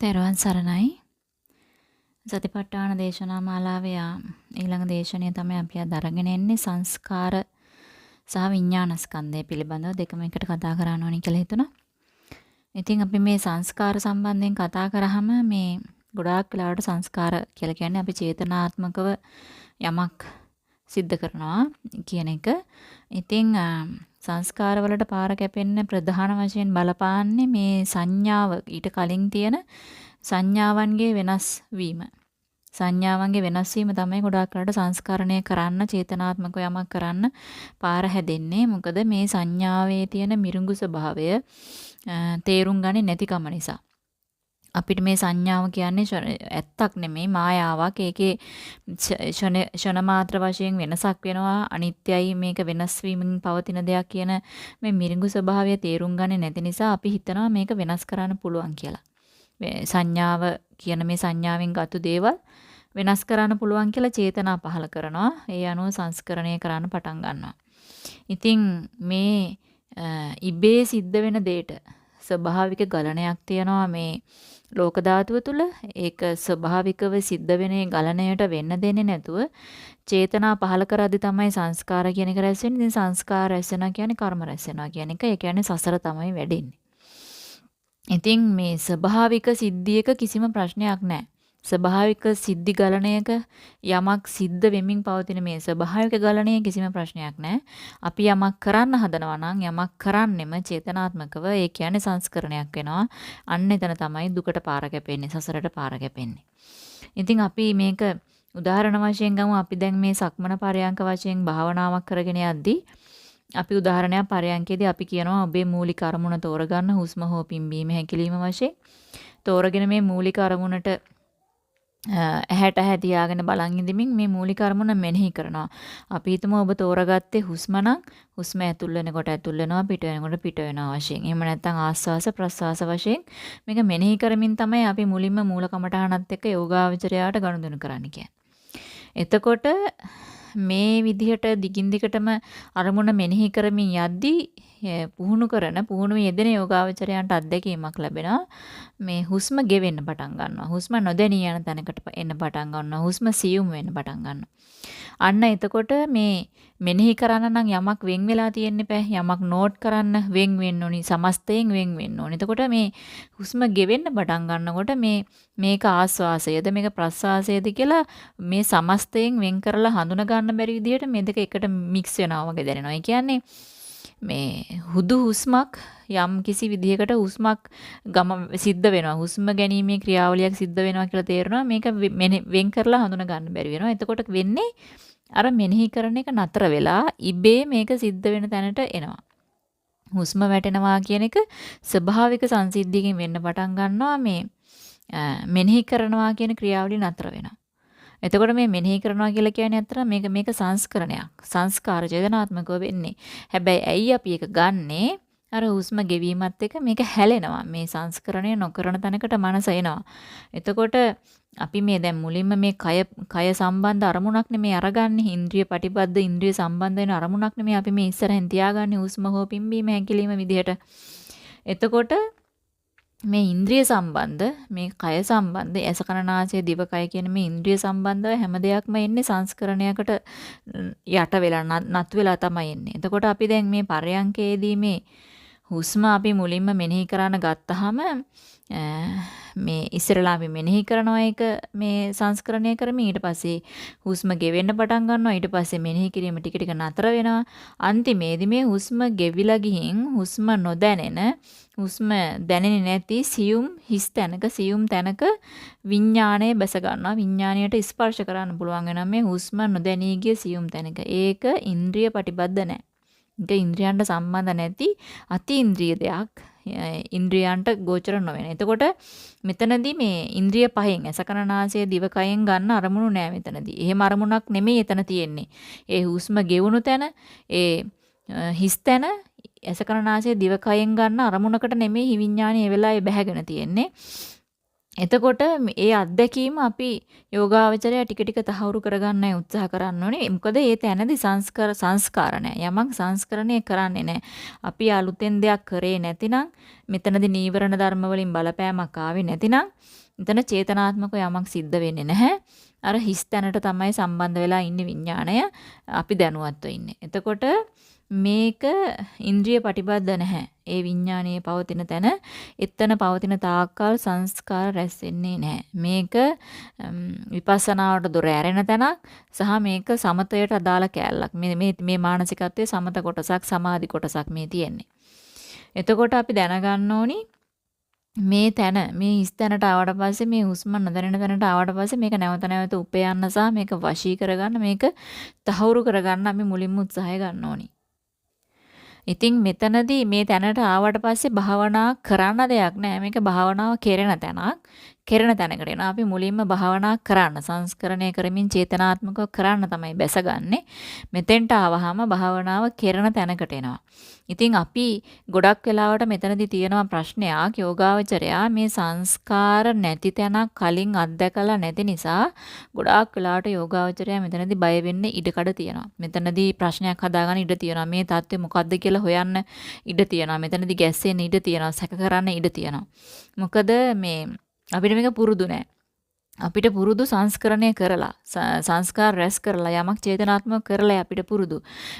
තෙරුවන් සරණයි. සතිපට්ඨාන දේශනා මාලාවේ ඊළඟ දේශනය තමයි අපි අද අරගෙන එන්නේ සංස්කාර සහ විඥාන ස්කන්ධය පිළිබඳව දෙකම එකට කතා කරන්න ඕනි කියලා හිතුණා. ඉතින් අපි මේ සංස්කාර සම්බන්ධයෙන් කතා කරාම මේ ගොඩාක් වෙලාවට සංස්කාර කියලා කියන්නේ අපි චේතනාත්මකව යමක් සිද්ධ කරනවා කියන එක. ඉතින් සංස්කාර වලට පාර කැපෙන්න ප්‍රධාන වශයෙන් බලපාන්නේ මේ සංඥාව ඊට කලින් තියෙන සංඥාවන්ගේ වෙනස් වීම. සංඥාවන්ගේ වෙනස් වීම තමයි ගොඩාක් කරලා සංස්කරණය කරන්න චේතනාත්මක යමක් කරන්න පාර හැදෙන්නේ. මොකද මේ සංඥාවේ තියෙන මිරුඟු ස්වභාවය තේරුම් ගන්නේ නැතිකම නිසා. අපිට මේ සංඥාව කියන්නේ ඇත්තක් නෙමෙයි මායාවක්. ඒකේ ෂණ මාත්‍ර වශයෙන් වෙනසක් වෙනවා. අනිත්‍යයි මේක වෙනස් වීමෙන් පවතින දෙයක් කියන මේ මිරිඟු ස්වභාවය තේරුම් ගන්නේ නැති නිසා අපි හිතනවා මේක වෙනස් කරන්න පුළුවන් කියලා. සංඥාව කියන මේ සංඥාවෙන් ගත්තු දේවල් වෙනස් කරන්න පුළුවන් කියලා චේතනා පහල කරනවා. ඒ අනුව සංස්කරණය කරන්න පටන් ගන්නවා. ඉතින් මේ ඉබේ සිද්ධ වෙන දෙයට ස්වභාවික ගලණයක් තියෙනවා මේ ලෝක ධාතුව තුල ඒක ස්වභාවිකව සිද්ධ වෙන ගලණයට වෙන්න දෙන්නේ නැතුව චේතනා පහල කරද්දි තමයි සංස්කාර කියන එක රැස් වෙන්නේ. ඉතින් සංස්කාර රැස් වෙනවා කියන්නේ කර්ම රැස් වෙනවා කියන එක. ඒ කියන්නේ සසර තමයි වැඩෙන්නේ. ඉතින් මේ ස්වභාවික සිද්ධියක කිසිම ප්‍රශ්නයක් නැහැ. ස්වභාවික සිද්ධි ගලණයක යමක් සිද්ධ වෙමින් පවතින මේ ස්වභාවික ගලණයේ කිසිම ප්‍රශ්නයක් නැහැ. අපි යමක් කරන්න හදනවා නම් යමක් කරන්නෙම චේතනාත්මකව ඒ කියන්නේ සංස්කරණයක් වෙනවා. අන්න එතන තමයි දුකට පාර කැපෙන්නේ, සසරට පාර කැපෙන්නේ. ඉතින් අපි මේක උදාහරණ වශයෙන් ගමු. අපි දැන් මේ සක්මන පරයන්ක වශයෙන් භාවනාවක් කරගෙන යද්දී අපි උදාහරණයක් පරයන්කේදී අපි කියනවා ඔබේ මූලික අරමුණ තෝරගන්න හුස්ම හෝ පිම්බීම හැකිලිම වශයෙන් තෝරගෙන මේ මූලික අරමුණට ඇහැට ඇහැ තියාගෙන බලන් ඉඳමින් මේ මූලික අරමුණ මෙනෙහි කරනවා. අපි හිතමු ඔබ තෝරගත්තේ හුස්ම නම් හුස්ම ඇතුල් වෙනකොට ඇතුල් වෙනවා පිට වෙනකොට පිට වෙනවා වශයෙන්. එහෙම නැත්නම් ආස්වාස ප්‍රස්වාස වශයෙන් මේක මෙනෙහි කරමින් තමයි අපි මුලින්ම මූල කමඨහනත් එක්ක යෝගාවචරයාට ගනුදෙනු කරන්න කියන්නේ. එතකොට මේ විදිහට දිගින් දිගටම අරමුණ මෙනෙහි කරමින් යද්දී පුහුණු කරන පුහුණු යෙදෙන යෝගාවචරයන්ට අත්දැකීමක් ලැබෙනවා මේ හුස්ම ගෙවෙන්න පටන් ගන්නවා හුස්ම නොදැනී යන තැනකට එන්න පටන් ගන්නවා හුස්ම සියුම් වෙන්න පටන් ගන්නවා අන්න එතකොට මේ මෙනෙහි කරන්න නම් යමක් වෙන් වෙලා තියෙන්න බෑ. යමක් නෝට් කරන්න වෙන් වෙන්න ඕනි. සමස්තයෙන් වෙන් වෙන්න ඕනි. එතකොට මේ හුස්ම ගෙවෙන්න පටන් ගන්නකොට මේ මේක ආස්වාසයද මේක ප්‍රස්වාසයද කියලා මේ සමස්තයෙන් වෙන් කරලා හඳුනා ගන්න බැරි විදිහට මේ දෙක එකට මික්ස් වෙනවා වගේ දැනෙනවා. ඒ කියන්නේ මේ හුදු හුස්මක් යම් කිසි විදිහකට හුස්මක් ගම සිද්ධ වෙනවා. හුස්ම ගැනීමේ ක්‍රියාවලියක් සිද්ධ වෙනවා කියලා තේරෙනවා. මේක වෙන් කරලා හඳුනා ගන්න බැරි වෙනවා. එතකොට වෙන්නේ අර මෙනෙහි කරන එක නතර වෙලා ඉබේ මේක සිද්ධ වෙන තැනට එනවා. හුස්ම වැටෙනවා කියන එක ස්වභාවික සංසිද්ධියකින් වෙන්න පටන් ගන්නවා මේ මෙනෙහි කරනවා කියන ක්‍රියාවලිය නතර වෙනවා. එතකොට මේ මෙනෙහි කරනවා කියලා කියන්නේ අතර මේක මේක සංස්කරණයක්. සංස්කාර චේතනාත්මකව වෙන්නේ. හැබැයි ඇයි අපි ඒක ගන්නේ? අර හුස්ම ගෙවීමත් එක්ක මේක හැලෙනවා. මේ සංස්කරණය නොකරන තැනකට මනස එනවා. එතකොට අපි මේ දැන් මුලින්ම මේ කය කය සම්බන්ධ අරමුණක් නෙමේ අරගන්නේ ඉන්ද්‍රිය පටිපද්ද ඉන්ද්‍රිය සම්බන්ධ වෙන අරමුණක් නෙමේ අපි මේ ඉස්සරහින් තියාගන්නේ හුස්ම හෝ පිම්බීම හැකිලිම විදිහට. එතකොට මේ ඉන්ද්‍රිය සම්බන්ධ මේ කය සම්බන්ධ ඇස කන නාසය දිව කය කියන මේ ඉන්ද්‍රිය සම්බන්ධව හැම දෙයක්ම එන්නේ සංස්කරණයකට යට වෙලා නත් වෙලා තමයි එන්නේ. එතකොට අපි දැන් මේ පරයන්කේදී මේ හුස්ම අපි මුලින්ම මෙනෙහි කරන්න ගත්තාම මේ ඉස්සරලා අපි මෙනෙහි කරනවා ඒක මේ සංස්කරණය කරමින්. ඊට පස්සේ හුස්ම ගෙවෙන්න පටන් ගන්නවා. ඊට පස්සේ මෙනෙහි කිරීම ටික ටික නතර වෙනවා. අන්තිමේදී මේ හුස්ම ගෙවිලා ගිහින් හුස්ම නොදැනෙන හුස්ම දැනෙන්නේ නැති සියුම් හිස් තැනක සියුම් තැනක විඥාණය බැස ගන්නවා. විඥාණයට ස්පර්ශ කරන්න පුළුවන් වෙනවා මේ හුස්ම නොදැනී ගිය සියුම් තැනක. ඒක ඉන්ද්‍රිය ප්‍රතිබද්ධ නැහැ. ඒක ඉන්ද්‍රියන්ට සම්බන්ධ නැති අතීන්ද්‍රිය දෙයක් ඉන්ද්‍රියන්ට ගෝචර නොවෙන. එතකොට මෙතනදී මේ ඉන්ද්‍රිය පහෙන් ඇසකරනාසය දිවකයෙන් ගන්න අරමුණු නෑ මෙතනදී. එහෙම අරමුණක් නෙමෙයි එතන තියෙන්නේ. ඒ හුස්ම ගෙවුණු තැන, ඒ හිස් තැන ඇසකරනාසය දිවකයෙන් ගන්න අරමුණකට නෙමෙයි විඥානය ඒ වෙලාවේ බැහැගෙන තියෙන්නේ. එතකොට ඒ අත්දැකීම අපි යෝගාවචරය ටික ටික තහවුරු කරගන්නයි උත්සාහ කරන්න ඕනේ. මොකද ඒ තැනදී සංස්කාර සංස්කාර නැහැ. යමක් සංස්කරණය කරන්නේ නැහැ. අපි අලුතෙන් දෙයක් කරේ නැතිනම් මෙතනදී නීවරණ ධර්ම වලින් බලපෑමක් ආවේ නැතිනම් එතන චේතනාත්මක යමක් සිද්ධ වෙන්නේ නැහැ. අර හිස් තැනට තමයි සම්බන්ධ වෙලා ඉන්නේ විඥාණය. අපි දැනුවත්ව ඉන්නේ. එතකොට මේක ඉන්ද්‍රිය ප්‍රතිබද්ධ නැහැ. ඒ විඥානයේ පවතින තැන එතන පවතින තාක්කල් සංස්කාර රැස් වෙන්නේ නැහැ. මේක විපස්සනාවට දොර ඇරෙන තැනක් සහ මේක සමතයට අදාළ කෑල්ලක්. මේ මේ මේ මානසිකත්වයේ සමත කොටසක් සමාධි කොටසක් මේ තියෙන්නේ. එතකොට අපි දැනගන්න ඕනි මේ තැන මේ හිස් තැනට ආවට පස්සේ මේ හුස්ම නොදැනෙන තැනට ආවට පස්සේ මේක නැවත නැවත උපයන්න සහ මේක වශී කරගන්න මේක තහවුරු කරගන්න අපි මුලින්ම උත්සාහය ගන්න ඕනි. ඉතින් මෙතනදී මේ තැනට ආවට පස්සේ භාවනා කරන්න දෙයක් නෑ. මේක භාවනාව කෙරෙන තැනක්. කෙරෙන තැනකට එනවා. අපි මුලින්ම භාවනා කරන්න සංස්කරණය කරමින් චේතනාත්මකව කරන්න තමයි බැසගන්නේ. මෙතෙන්ට ආවහම භාවනාව කෙරෙන තැනකට එනවා. ඉතින් අපි ගොඩක් වෙලාවට මෙතනදී තියෙනවා ප්‍රශ්නයක් යෝගාවචරයා මේ සංස්කාර නැති තැනක් කලින් අත්දැකලා නැති නිසා ගොඩාක් වෙලාවට යෝගාවචරයා මෙතනදී බය වෙන්න ඉඩකඩ තියෙනවා. මෙතනදී ප්‍රශ්නයක් හදාගන්න ඉඩ තියෙනවා. මේ தත්ත්වය මොකද්ද කියලා හොයන්න ඉඩ තියෙනවා. මෙතනදී ගැස්සෙන්න ඉඩ තියෙනවා. සැක කරන්න ඉඩ තියෙනවා. මොකද මේ අපිට මේක පුරුදු නෑ. අපිට පුරුදු සංස්කරණය කරලා සංස්කාර රැස් කරලා යමක් චේතනාත්මක කරලා අපිට පුරුදු.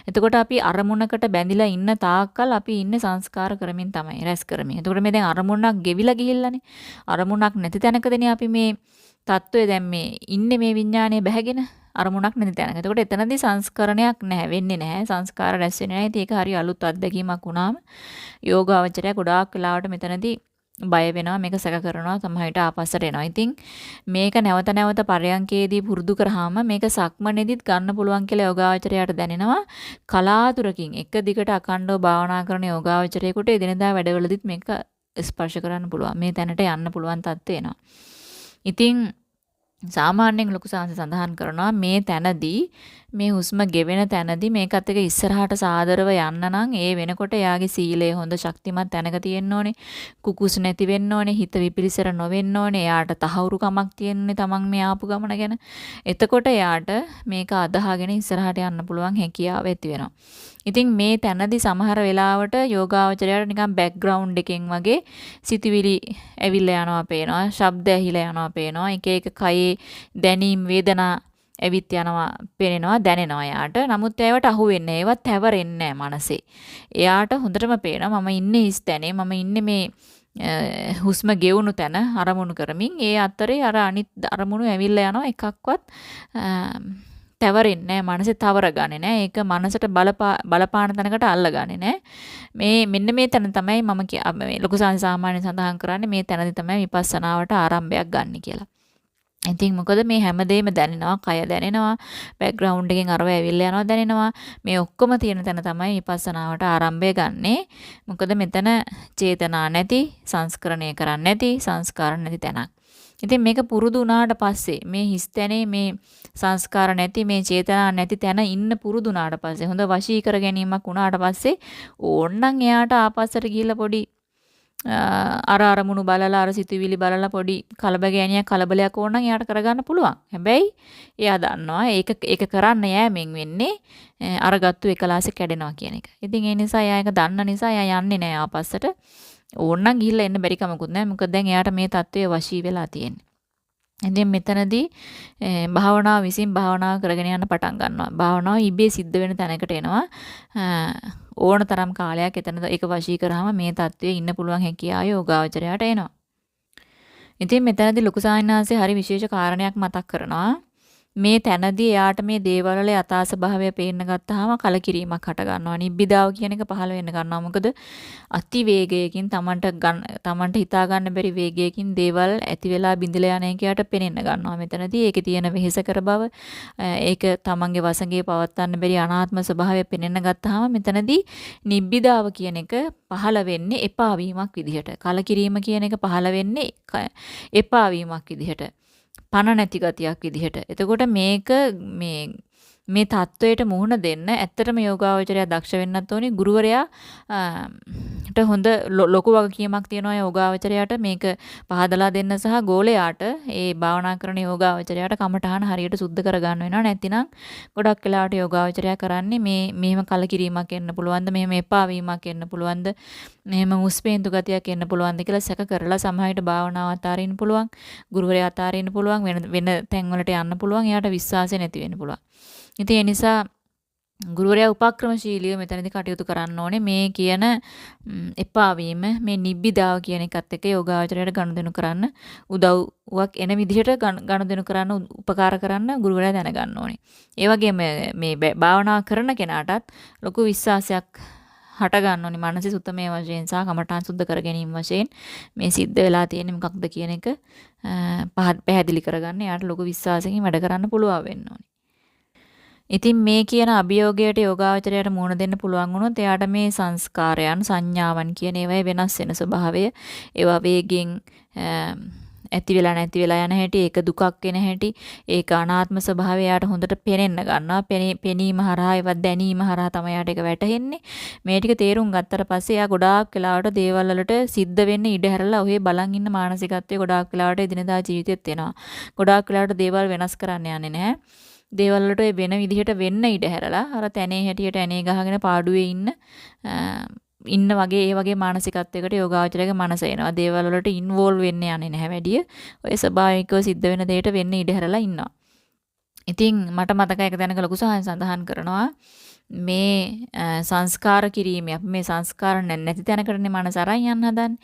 එතකොට අපි අරමුණකට බැඳිලා ඉන්න තාක්කල් අපි ඉන්නේ සංස්කාර කරමින් තමයි රැස් කරමින්. එතකොට මේ දැන් අරමුණක් ගෙවිලා ගිහිල්ලානේ. අරමුණක් නැති තැනකදනේ අපි මේ தত্ত্বය දැන් මේ ඉන්නේ මේ විඥානය බැහැගෙන අරමුණක් නැති තැනක. එතකොට එතනදී සංස්කරණයක් නැහැ වෙන්නේ නැහැ. සංස්කාර රැස් වෙන්නේ නැහැ. ඒක හරි අලුත් අත්දැකීමක් වුණාම යෝගාවචරය ගොඩාක් වෙලාවට මෙතනදී බය වෙනවා මේක සැක කරනවා සමහරවිට ආපස්සට එනවා. ඉතින් මේක නැවත නැවත පරයන්කේදී පුරුදු කරාම මේක සක්මනේදීත් ගන්න පුළුවන් කියලා යෝගාවචරයට දැනෙනවා. කලාතුරකින් එක දිගට අකණ්ඩව භාවනා කරන යෝගාවචරයෙකුට එදිනදා වැඩවලදීත් මේක ස්පර්ශ කරන්න පුළුවන්. මේ තැනට යන්න පුළුවන් තත්ත්ව එනවා. ඉතින් සාමාන්‍යයෙන් ලොකු සාංශ සඳහන් කරනවා මේ තැනදී මේ හුස්ම ගෙවෙන තැනදී මේකත් එක ඉස්සරහට සාදරව යන්න නම් ඒ වෙනකොට එයාගේ සීලය හොඳ ශක්තිමත් තැනක තියෙන්න ඕනේ. කුකුස් නැති වෙන්න ඕනේ. හිත විපිලිසර නොවෙන්න ඕනේ. එයාට තහවුරුකමක් තියෙන්නේ තමන් මේ ආපු ගමන ගැන. එතකොට එයාට මේක අදහාගෙන ඉස්සරහට යන්න පුළුවන් හැකියාව ඇති වෙනවා. ඉතින් මේ තැනදී සමහර වෙලාවට යෝගාවචරයට නිකන් බෑග්ග්‍රවුන්ඩ් එකෙන් වගේ සිතුවිලි ඇවිල්ලා යනවා පේනවා, ශබ්ද ඇහිලා යනවා පේනවා, එක එක කයේ දැනීම් වේදනා ඇවිත් යනවා පේනවා දැනෙනවා එයාට. නමුත් ඒවට අහු වෙන්නේ ඒවත් හැවරෙන්නේ නැහැ මනසේ. එයාට හොඳටම පේනවා මම ඉන්නේ හිස් තැනේ මම ඉන්නේ මේ හුස්ම ගෙවුණු තැන අරමුණු කරමින් ඒ අතරේ අර අනිත් අරමුණු ඇවිල්ලා යනවා එකක්වත් තවරෙන්නේ නැහැ. මනසේ තවරගන්නේ නැහැ. ඒක මනසට බලපාන තැනකට අල්ලගන්නේ නැහැ. මේ මෙන්න මේ තැන තමයි මම මේ ලොකු සාමාන්‍ය සඳහන් කරන්නේ මේ තැනදී තමයි විපස්සනාවට ආරම්භයක් ගන්න කියලා. ඉතින් මොකද මේ හැමදේම දැනෙනවා, කය දැනෙනවා, බෑග්ග්‍රවුන්ඩ් එකෙන් අරව ඇවිල්ලා යනවා දැනෙනවා. මේ ඔක්කොම තියෙන තැන තමයි විපස්සනාවට ආරම්භය ගන්නෙ. මොකද මෙතන චේතනා නැති, සංස්කරණය කරන්නේ නැති, සංස්කාර නැති තැනක්. ඉතින් මේක පුරුදු වුණාට පස්සේ මේ හිස් තැනේ මේ සංස්කාර නැති මේ චේතනා නැති තැන ඉන්න පුරුදු වුණාට පස්සේ හොඳ වශී කර ගැනීමක් වුණාට පස්සේ ඕන්නම් එයාට ආපස්සට ගිහිල්ලා පොඩි අර අරමුණු බලලා අර සිතුවිලි බලලා පොඩි කලබගෑනියක් කලබලයක් ඕන නම් එයාට කරගන්න පුළුවන්. හැබැයි එයා දන්නවා ඒක ඒක කරන්න යෑමෙන් වෙන්නේ අරගත්තු එකලාසෙ කැඩෙනවා කියන එක. ඉතින් ඒ නිසා එයා ඒක දන්න නිසා එයා යන්නේ නැහැ ආපස්සට. ඕන නම් ගිහිල්ලා එන්න බැරි කමකුත් නැහැ. මොකද දැන් එයාට මේ தત્ත්වය වශී වෙලා තියෙන්නේ. ඉතින් මෙතනදී භාවනාව විසින් භාවනාව කරගෙන යන්න පටන් ගන්නවා. භාවනාව ඉබේ සිද්ධ වෙන තැනකට එනවා. ඕන තරම් කාලයක් එතන ඒක වශී කරාම මේ தત્ත්වයේ ඉන්න පුළුවන් හැකියාව යෝගාවචරයට එනවා. ඉතින් මෙතනදී ලොකු සාහිණාංශේ හරි විශේෂ කාරණයක් මතක් කරනවා. මේ තැනදී එයාට මේ දේවල් වල යථා ස්වභාවය පේන්න ගත්තාම කලකිරීමක් හට ගන්නවා. නිබ්බිදාව කියන එක පහළ වෙන්න ගන්නවා. මොකද අති වේගයකින් Tamanට Tamanට හිතා ගන්න බැරි වේගයකින් දේවල් ඇති වෙලා බිඳලා යන එකයට පේනෙන්න ගන්නවා. මෙතනදී ඒකේ තියෙන වෙහෙසකර බව ඒක Tamanගේ වසඟේ පවත්වන්න බැරි අනාත්ම ස්වභාවය පේනෙන්න ගත්තාම මෙතනදී නිබ්බිදාව කියන එක පහළ වෙන්නේ එපා වීමක් විදිහට. කලකිරීම කියන එක පහළ වෙන්නේ එපා වීමක් විදිහට. පණ නැති ගතියක් විදිහට. එතකොට මේක මේ මේ தത്വයට මුහුණ දෙන්න. ඇත්තටම යෝගාවචරය දක්ෂ වෙන්නත් ඕනේ. ගුරුවරයාට හොඳ ලොකු වගකීමක් තියෙනවා යෝගාවචරයට. මේක පහදලා දෙන්න සහ ගෝලයාට ඒ භාවනා කරන යෝගාවචරයට කමඨහන හරියට සුද්ධ කරගන්න වෙනවා නැතිනම් ගොඩක් වෙලාවට යෝගාවචරය කරන්නේ මේ මෙහෙම කලකිරීමක් එන්න පුළුවන්ද? මෙහෙම එපා වීමක් එන්න පුළුවන්ද? මෙහෙම උස්පේන්තු ගතියක් එන්න පුළුවන්ද කියලා සැක කරලා සමහරවිට භාවනාව අතාරින්න පුළුවන් ගුරුවරයා අතාරින්න පුළුවන් වෙන වෙන තැන් වලට යන්න පුළුවන් එයාට විශ්වාසය නැති වෙන්න පුළුවන්. ඉතින් ඒ නිසා ගුරුවරයා උපක්‍රමශීලීව මෙතනදී කටයුතු කරන්න ඕනේ මේ කියන එපා වීම මේ නිබ්බිදාව කියන එකත් එක්ක යෝගාචරයට ගනුදෙනු කරන්න උදව්වක් එන විදිහට ගනුදෙනු කරන්න උපකාර කරන්න ගුරුවරයා දැනගන්න ඕනේ. ඒ වගේම මේ භාවනා කරන කෙනාටත් ලොකු විශ්වාසයක් හට ගන්න ඕනි මානසික සුත්තමේ වශයෙන් සහ කමඨාන් සුද්ධ කර ගැනීම වශයෙන් මේ සිද්ධ වෙලා තියෙන්නේ මොකක්ද කියන එක පැහැදිලි කරගන්න යාට ලොකු විශ්වාසකින් වැඩ කරන්න පුළුවන් වෙන්න ඕනි. ඉතින් මේ කියන අභියෝගයට යෝගාවචරයට මුහුණ දෙන්න පුළුවන් වුණොත් එයාට මේ සංස්කාරයන් සංඥාවන් කියන ඒවායේ වෙනස් වෙන ස්වභාවය. ඒවා වේගෙන් ඇති වෙලා නැති වෙලා යන හැටි ඒක දුකක් වෙන හැටි ඒක අනාත්ම ස්වභාවය යාට හොඳට පේනෙන්න ගන්නවා. පෙනීම හරහා ඒවත් දැනීම හරහා තමයි යාට ඒක වැටහෙන්නේ. මේ ටික තේරුම් ගත්තට පස්සේ යා ගොඩාක් වෙලාවට දේවල් වලට සිද්ධ වෙන්න ඉඩ හැරලා ඔහේ බලන් ඉන්න මානසිකත්වයේ ගොඩාක් වෙලාවට එදිනදා ජීවිතෙත් එනවා. ගොඩාක් වෙලාවට දේවල් වෙනස් කරන්න යන්නේ නැහැ. දේවල් වලට ඔය වෙන විදිහට වෙන්න ඉඩ හැරලා අර තැනේ හැටියට ඇනේ ගහගෙන පාඩුවේ ඉන්න ඉන්න වගේ ඒ වගේ මානසිකත්වයකට යෝගාචරයේ මනස එනවා. දේවල් වලට ඉන්වෝල්ව් වෙන්න යන්නේ නැහැ වැඩිය. ඔය ස්වභාවිකව සිද්ධ වෙන දෙයට වෙන්න ඉඩ හැරලා ඉන්නවා. ඉතින් මට මතකයි එක දැනක ලොකු සහන් සඳහන් කරනවා මේ සංස්කාර කිරීමේ අපි මේ සංස්කාර නැති තැනකටනේ මනස අරන් යන්න හදන්නේ.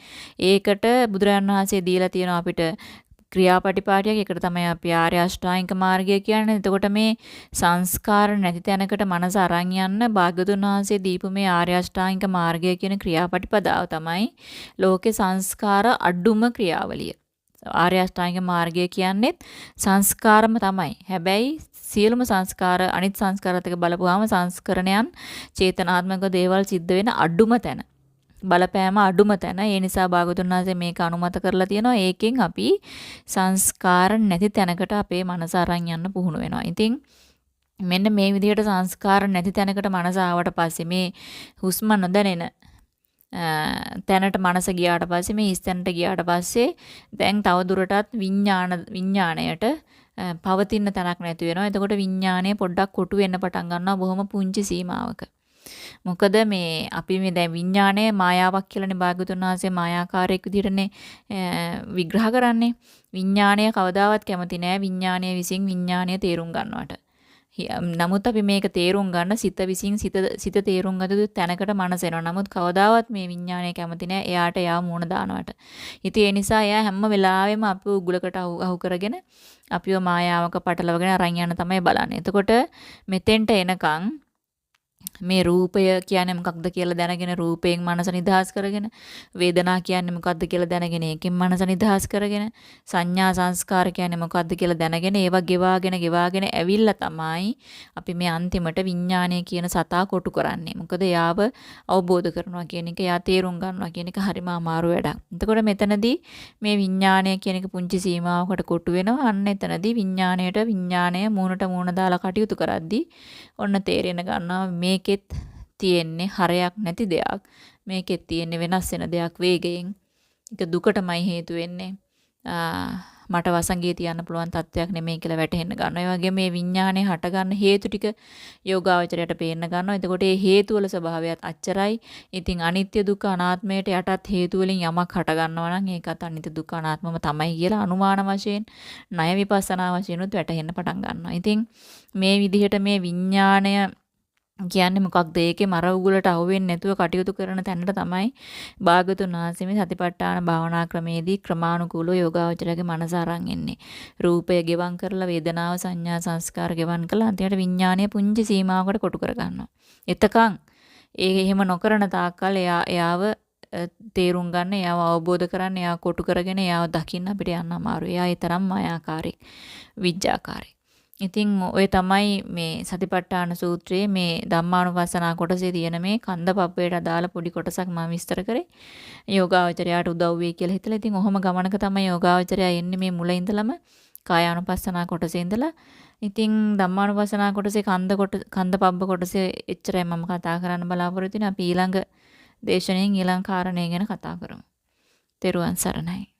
ඒකට බුදුරජාණන් වහන්සේ දීලා තියෙනවා අපිට ක්‍රියාපටිපාටියක්. ඒකට තමයි අපි ආර්ය අෂ්ටාංගික මාර්ගය කියන්නේ. එතකොට මේ සංස්කාර නැති තැනකට මනස අරන් යන්න භාග්‍යතුන් වහන්සේ දීපු මේ ආර්ය අෂ්ටාංගික මාර්ගය කියන ක්‍රියාපටිපදාව තමයි ලෝකේ සංස්කාර අඩුම ක්‍රියාවලිය. ආර්ය අෂ්ටාංගික මාර්ගය කියන්නේත් සංස්කාරම තමයි. හැබැයි සියලුම සංස්කාර අනිත් සංස්කාරات එක බලපුවාම සංස්කරණයන් චේතනාත්මක දේවල් සිද්ධ වෙන අඩුම තැන. බලපෑම අඩුම තැන. ඒ නිසා භාගතුන් වහන්සේ මේක අනුමත කරලා තියෙනවා. ඒකෙන් අපි සංස්කාර නැති තැනකට අපේ මනස අරන් යන්න පුහුණු වෙනවා. ඉතින් මෙන්න මේ විදිහට සංස්කාර නැති තැනකට මනස ආවට පස්සේ මේ හුස්ම නොදැනෙන තැනට මනස ගියාට පස්සේ මේ ඉස්තැනට ගියාට පස්සේ දැන් තව දුරටත් විඥාන විඥාණයට පවතින තැනක් නැති වෙනවා. එතකොට විඥාණය පොඩ්ඩක් කොටු වෙන්න පටන් ගන්නවා බොහොම පුංචි සීමාවක. මොකද මේ අපි මේ දැන් විඥාණය මායාවක් කියලානේ භාග්‍යතුන් වහන්සේ මායාකාරයක් විදිහටනේ විග්‍රහ කරන්නේ. විඥාණය කවදාවත් කැමති නෑ විඥාණය විසින් විඥාණය තේරුම් ගන්නවට. නමුත් අපි මේක තේරුම් ගන්න සිත විසින් සිත සිත තේරුම් ගත තැනකට මනස එනවා. නමුත් කවදාවත් මේ විඥාණය කැමති නෑ එයාට එයාව මූණ දානවට. ඉතින් ඒ නිසා එයා හැම වෙලාවෙම අපිව උගලකට අහු කරගෙන අපිව මායාවක පටලවගෙන අරන් යන තමයි බලන්නේ. එතකොට මෙතෙන්ට එනකන් මේ රූපය කියන්නේ මොකක්ද කියලා දැනගෙන රූපයෙන් මනස නිදහස් කරගෙන වේදනා කියන්නේ මොකක්ද කියලා දැනගෙන ඒකෙන් මනස නිදහස් කරගෙන සංඥා සංස්කාර කියන්නේ මොකක්ද කියලා දැනගෙන ඒවා ගෙවාගෙන ගෙවාගෙන ඇවිල්ලා තමයි අපි මේ අන්තිමට විඥානය කියන සතා කොටු කරන්නේ. මොකද යාව අවබෝධ කරනවා කියන එක යා තේරුම් ගන්නවා කියන එක හරිම අමාරු වැඩක්. එතකොට මෙතනදී මේ විඥානය කියන එක පුංචි සීමාවකට කොටු වෙනවා. අන්න එතනදී විඥාණයට විඥාණය මූණට මූණ දාලා කටයුතු කරද්දී ඔන්න තේරෙන ගන්නවා මේකෙත් තියෙන්නේ හරයක් නැති දෙයක්. මේකෙත් තියෙන්නේ වෙනස් වෙන දෙයක් වේගයෙන්. ඒක දුකටමයි හේතු වෙන්නේ. මට වසංගයේ තියන්න පුළුවන් තත්වයක් නෙමෙයි කියලා වැටහෙන්න ගන්නවා. ඒ වගේ මේ විඥානේ හටගන්න හේතු ටික යෝගාවචරයට පේන්න ගන්නවා. එතකොට මේ හේතු වල ස්වභාවයත් අච්චරයි. ඉතින් අනිත්‍ය දුක්ඛ අනාත්මයට යටත් හේතු වලින් යමක් හට ගන්නවා නම් ඒකත් අනිත්‍ය දුක්ඛ අනාත්මම තමයි කියලා අනුමාන වශයෙන් ණය විපස්සනා වශයෙන් උත් වැටහෙන්න පටන් ගන්නවා. ඉතින් මේ විදිහට මේ විඥාණය කියන්නේ මොකක්ද ඒකේ මර උගලට අහුවෙන්නේ නැතුව කටයුතු කරන තැනට තමයි භාගතුන් වහන්සේ මේ සතිපට්ඨාන භාවනා ක්‍රමේදී ක්‍රමානුකූලව යෝගාවචරයේ මනස අරන් එන්නේ. රූපය ගෙවම් කරලා වේදනාව සංඥා සංස්කාර ගෙවම් කරලා අන්තිමට විඥානය පුංචි සීමාවකට කොටු කර ගන්නවා. එතකන් ඒ එහෙම නොකරන තාක්කල් එයා එයාව තේරුම් ගන්න, එයාව අවබෝධ කරන්න, එයාව කොටු කරගෙන එයාව දකින්න අපිට යන්න අමාරුයි. එයා ඒ තරම් මායාකාරී, විඥාකාරී. ඉතින් ඔය තමයි මේ සතිපට්ඨාන සූත්‍රයේ මේ ධම්මානුපස්සනා කොටසේ තියෙන මේ කන්ද පප්පේට අදාළ පොඩි කොටසක් මම විස්තර කරේ. යෝගාවචරයට උදව් වෙයි කියලා හිතලා ඉතින් ඔහොම ගමනක තමයි යෝගාවචරය එන්නේ මේ මුල ඉඳලම කායානුපස්සනා කොටසේ ඉඳලා ඉතින් ධම්මානුපස්සනා කොටසේ කන්ද කොට කන්ද පබ්බ කොටසේ එච්චරයි මම කතා කරන්න බලාපොරොත්තු වෙන්නේ. අපි ඊළඟ දේශනෙන් ඊළඟ කාරණේ ගැන කතා කරමු. තෙරුවන් සරණයි.